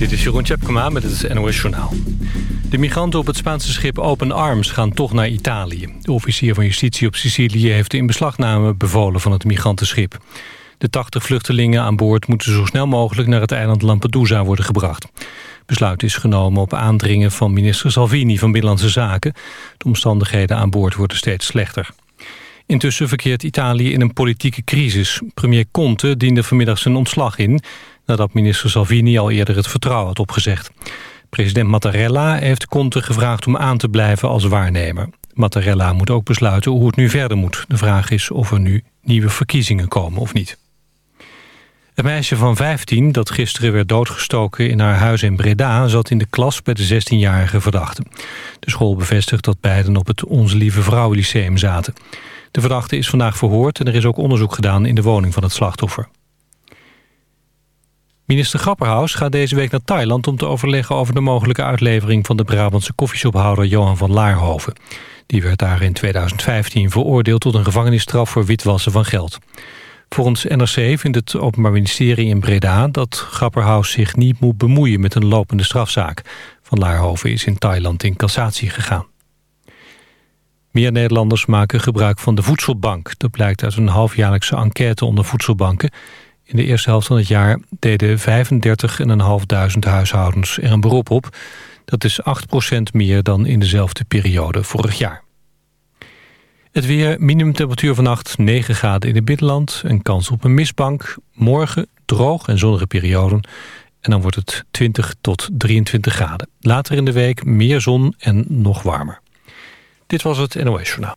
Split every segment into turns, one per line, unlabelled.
Dit is Jeroen Tjepkema met het NOS Journaal. De migranten op het Spaanse schip Open Arms gaan toch naar Italië. De officier van justitie op Sicilië heeft de inbeslagname bevolen van het migrantenschip. De 80 vluchtelingen aan boord moeten zo snel mogelijk naar het eiland Lampedusa worden gebracht. Besluit is genomen op aandringen van minister Salvini van Binnenlandse Zaken. De omstandigheden aan boord worden steeds slechter. Intussen verkeert Italië in een politieke crisis. Premier Conte diende vanmiddag zijn ontslag in... nadat minister Salvini al eerder het vertrouwen had opgezegd. President Mattarella heeft Conte gevraagd om aan te blijven als waarnemer. Mattarella moet ook besluiten hoe het nu verder moet. De vraag is of er nu nieuwe verkiezingen komen of niet. Het meisje van 15 dat gisteren werd doodgestoken in haar huis in Breda... zat in de klas bij de 16-jarige verdachte. De school bevestigt dat beiden op het Onze Lieve Vrouwen Lyceum zaten. De verdachte is vandaag verhoord en er is ook onderzoek gedaan in de woning van het slachtoffer. Minister Grapperhaus gaat deze week naar Thailand om te overleggen over de mogelijke uitlevering van de Brabantse koffieshophouder Johan van Laarhoven. Die werd daar in 2015 veroordeeld tot een gevangenisstraf voor witwassen van geld. Volgens NRC vindt het Openbaar Ministerie in Breda dat Grapperhaus zich niet moet bemoeien met een lopende strafzaak. Van Laarhoven is in Thailand in cassatie gegaan. Meer Nederlanders maken gebruik van de voedselbank. Dat blijkt uit een halfjaarlijkse enquête onder voedselbanken. In de eerste helft van het jaar deden 35.500 huishoudens er een beroep op. Dat is 8% meer dan in dezelfde periode vorig jaar. Het weer, minimumtemperatuur vannacht 9 graden in het binnenland. Een kans op een mistbank. Morgen droog en zonnige perioden. En dan wordt het 20 tot 23 graden. Later in de week meer zon en nog warmer. Dit was het NOS Journaal.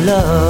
Believe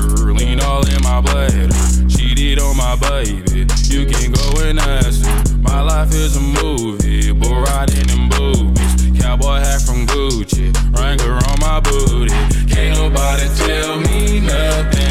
all in my blood. Cheated on my baby. You can go and ask her. My life is a movie, bull riding in boobies. Cowboy hat from Gucci, Wrangler on my booty. Can't nobody tell me nothing.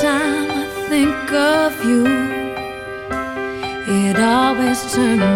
time I
think of you, it always turns.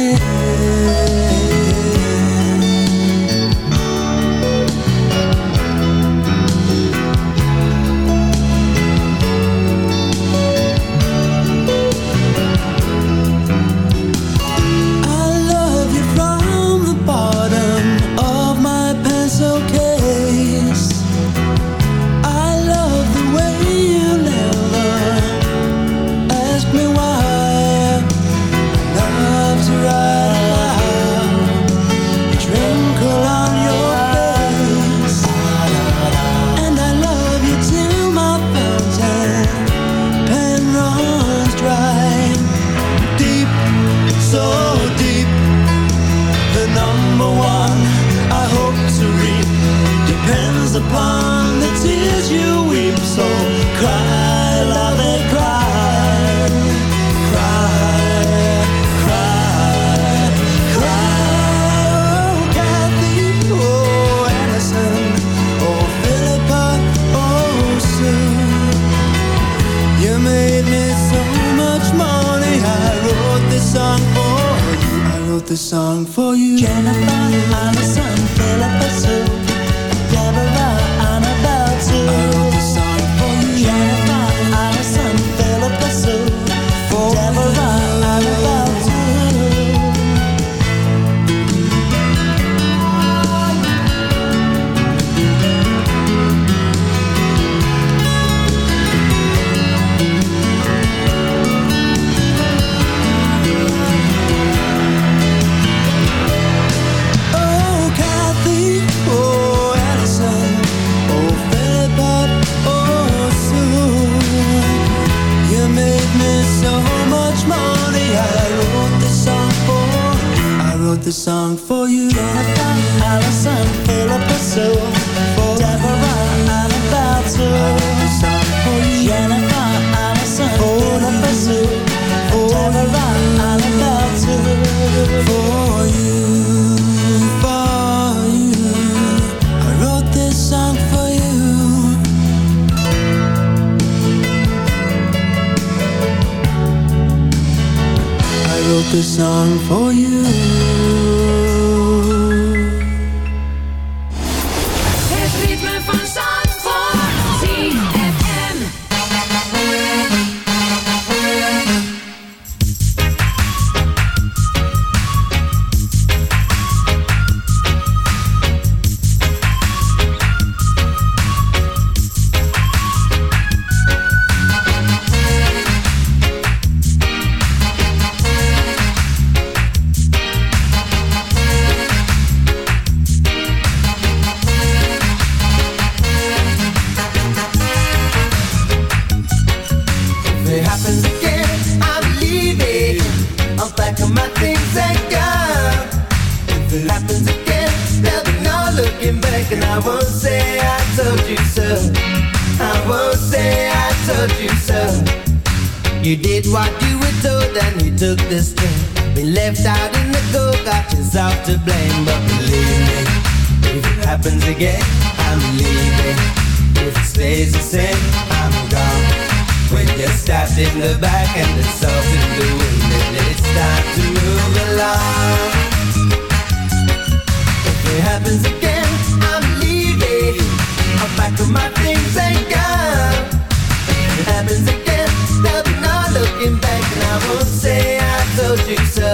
the
song for you. Jennifer. says it's sin, I'm gone. When you're stabbed in the back and assaulted the women, it's time to move along. If it happens again, I'm leaving. I'm pack up my things and gone. If it happens again, stop not looking back, and I won't say I told you so.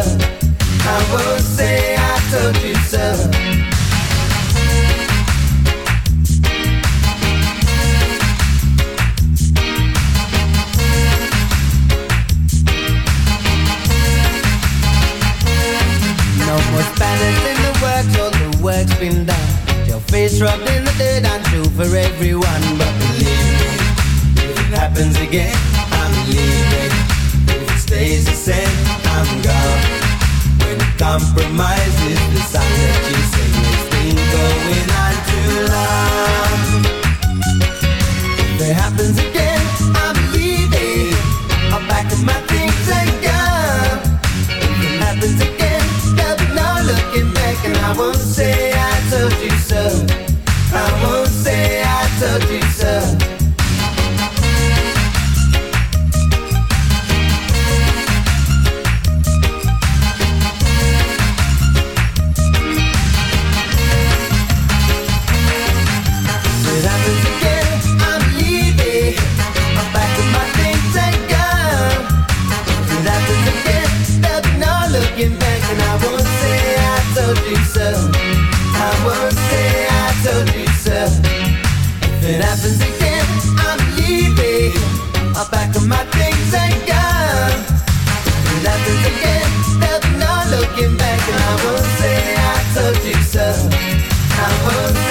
I won't say. been done. Your face rubbed in the dirt and true for everyone. But believe me, if it happens again, I'm leaving. If it stays the same, I'm gone. When it compromises, the sign that you say has been going on too long. If it happens again. I will say I told you so. I would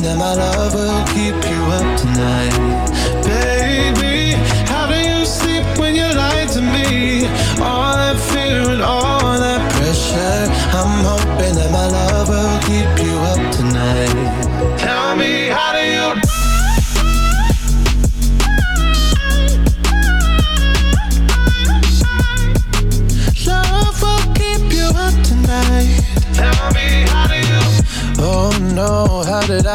And I
love,